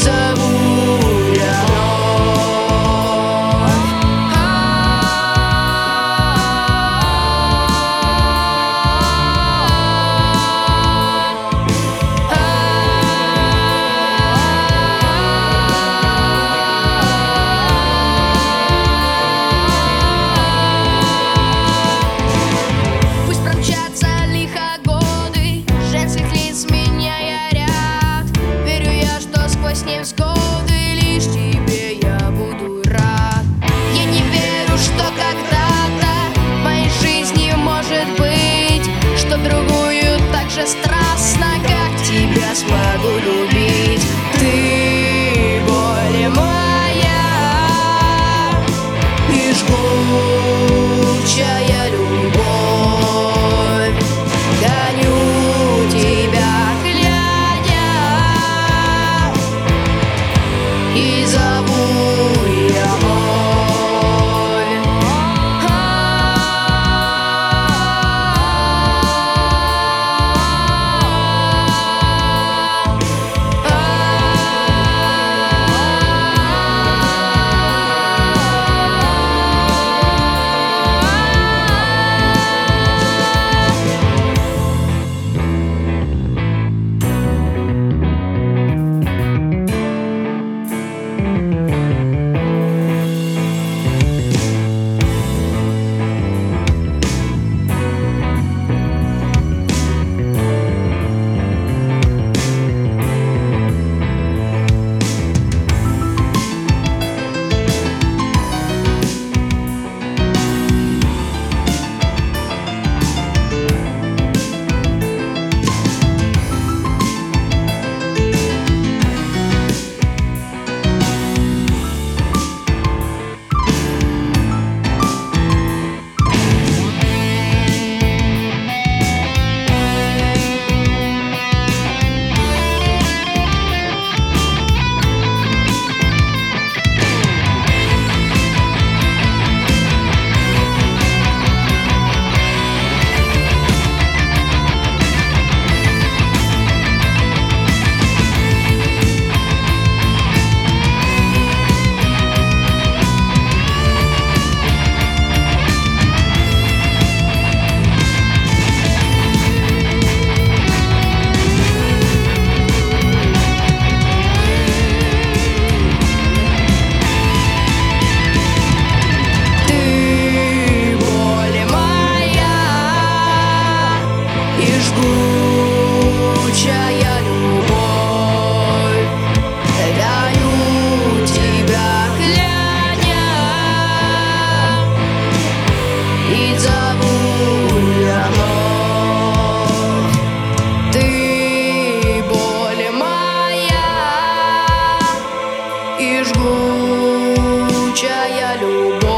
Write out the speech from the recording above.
deserve же страстно, как тебя смогу любить. Жгучая любовь. Даю тебя, глядя, и зову я. Ты боль моя и жгучая любовь.